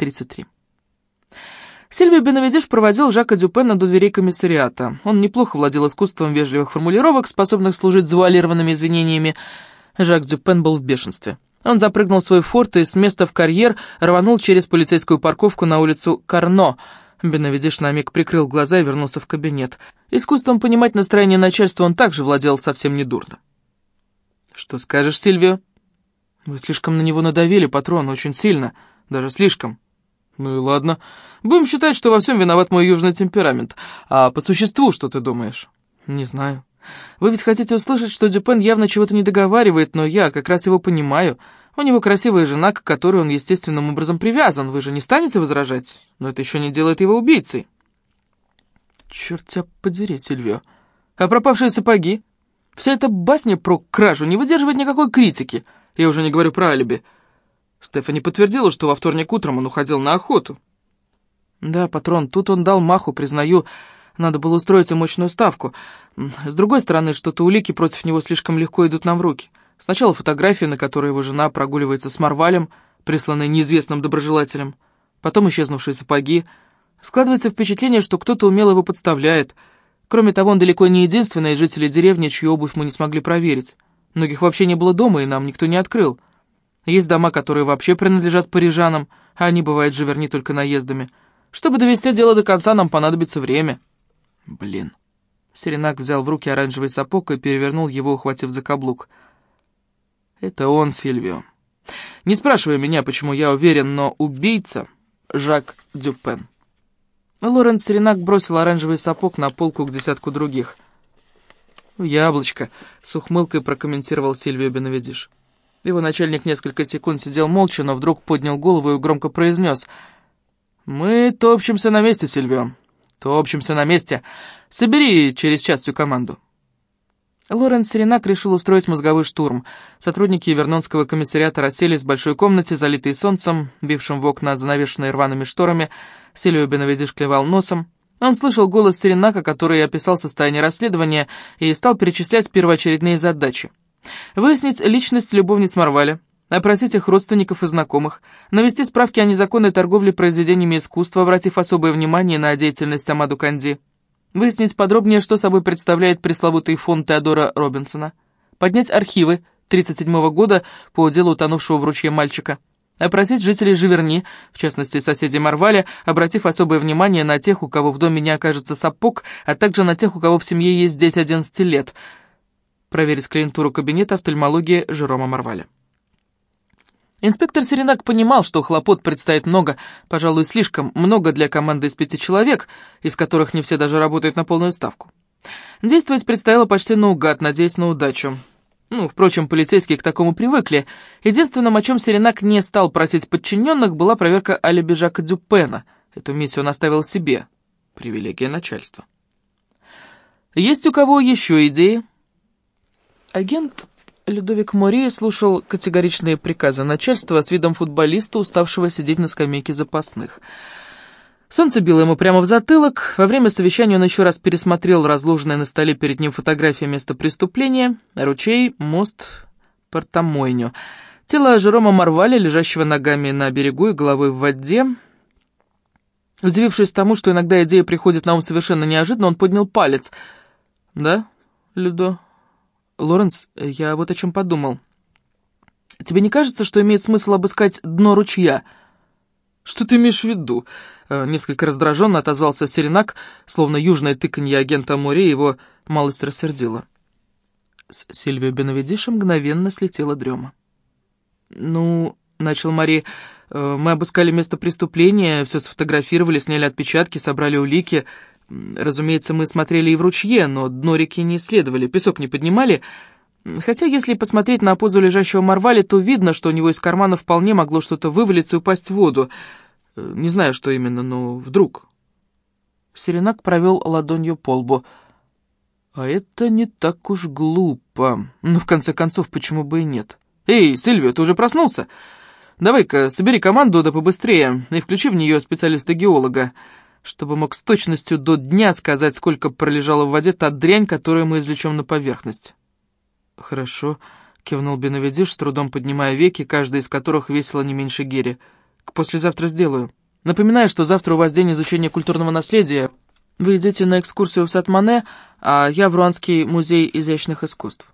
33. Сильвия Бенавидиш проводил Жака Дюпена до дверей комиссариата. Он неплохо владел искусством вежливых формулировок, способных служить завуалированными извинениями. Жак Дюпен был в бешенстве. Он запрыгнул в свой форт и с места в карьер рванул через полицейскую парковку на улицу Карно. Бенавидиш на миг прикрыл глаза и вернулся в кабинет. Искусством понимать настроение начальства он также владел совсем недурно. «Что скажешь, Сильвио?» «Вы слишком на него надавили, патрон, очень сильно, даже слишком». «Ну и ладно. Будем считать, что во всем виноват мой южный темперамент. А по существу что ты думаешь?» «Не знаю. Вы ведь хотите услышать, что Дюпен явно чего-то не договаривает, но я как раз его понимаю. У него красивая жена, к которой он естественным образом привязан. Вы же не станете возражать? Но это еще не делает его убийцей. Черт тебя подери, Сильвио. А пропавшие сапоги? Вся эта басня про кражу не выдерживает никакой критики. Я уже не говорю про алиби. Стефани подтвердила, что во вторник утром он уходил на охоту. Да, патрон, тут он дал маху, признаю, надо было устроить мощную ставку. С другой стороны, что-то улики против него слишком легко идут нам в руки. Сначала фотография, на которой его жена прогуливается с Марвалем, присланной неизвестным доброжелателем. Потом исчезнувшие сапоги. Складывается впечатление, что кто-то умело его подставляет. Кроме того, он далеко не единственный из жителей деревни, чью обувь мы не смогли проверить. Многих вообще не было дома, и нам никто не открыл. Есть дома, которые вообще принадлежат парижанам, а они, бывают, живерни только наездами. Чтобы довести дело до конца, нам понадобится время». Блин. Серенак взял в руки оранжевый сапог и перевернул его, ухватив за каблук. Это он, Сильвио. Не спрашивай меня, почему я уверен, но убийца — Жак Дюпен. Лоренс Серенак бросил оранжевый сапог на полку к десятку других. «Яблочко», — с ухмылкой прокомментировал Сильвио Бенавидиш. Его начальник несколько секунд сидел молча, но вдруг поднял голову и громко произнес. «Мы топчемся на месте, Сильвио. Топчемся на месте. Собери через час всю команду». Лоренс Серенак решил устроить мозговой штурм. Сотрудники Вернонского комиссариата расселись в большой комнате, залитой солнцем, бившим в окна, занавешенные рваными шторами. Селио Беновидиш клевал носом. Он слышал голос Серенака, который описал состояние расследования, и стал перечислять первоочередные задачи. Выяснить личность любовниц Марваля, опросить их родственников и знакомых, навести справки о незаконной торговле произведениями искусства, обратив особое внимание на деятельность Амаду Канди, выяснить подробнее, что собой представляет пресловутый фонд Теодора Робинсона, поднять архивы 1937 года по делу утонувшего в ручье мальчика, опросить жителей Живерни, в частности соседей Марваля, обратив особое внимание на тех, у кого в доме не окажется сапог, а также на тех, у кого в семье есть дети 11 лет, проверить клиентуру кабинета офтальмологии Жерома Марваля. Инспектор Серенак понимал, что хлопот предстоит много, пожалуй, слишком много для команды из пяти человек, из которых не все даже работают на полную ставку. Действовать предстояло почти наугад, надеясь на удачу. Ну, впрочем, полицейские к такому привыкли. Единственным, о чем Серенак не стал просить подчиненных, была проверка алиби Жака Дюпена. Эту миссию он оставил себе. Привилегия начальства. Есть у кого еще идеи? Агент Людовик Мори слушал категоричные приказы начальства с видом футболиста, уставшего сидеть на скамейке запасных. Солнце било ему прямо в затылок. Во время совещания он еще раз пересмотрел разложенные на столе перед ним фотографии места преступления, ручей, мост, портомойню. Тело Жерома Марваля, лежащего ногами на берегу и головой в воде. Удивившись тому, что иногда идея приходит на ум совершенно неожиданно, он поднял палец. «Да, Людо?» «Лоренс, я вот о чем подумал. Тебе не кажется, что имеет смысл обыскать дно ручья?» «Что ты имеешь в виду?» э, Несколько раздраженно отозвался Серенак, словно южное тыканье агента Море его малость рассердило. С Сильвио Беновидиша мгновенно слетела дрема. «Ну, — начал Мари, — э, мы обыскали место преступления, все сфотографировали, сняли отпечатки, собрали улики. Разумеется, мы смотрели и в ручье, но дно реки не исследовали, песок не поднимали. Хотя, если посмотреть на позу лежащего Марвали, то видно, что у него из кармана вполне могло что-то вывалиться и упасть в воду. Э, не знаю, что именно, но вдруг. Серенак провел ладонью по лбу. А это не так уж глупо. Но, в конце концов, почему бы и нет? Эй, Сильвия, ты уже проснулся? Давай-ка, собери команду да побыстрее и включи в нее специалиста-геолога чтобы мог с точностью до дня сказать, сколько пролежала в воде та дрянь, которую мы извлечем на поверхность. «Хорошо», — кивнул Беновидиш, с трудом поднимая веки, каждая из которых весила не меньше гири. К послезавтра сделаю. Напоминаю, что завтра у вас день изучения культурного наследия. Вы идете на экскурсию в сад Мане, а я в Руанский музей изящных искусств.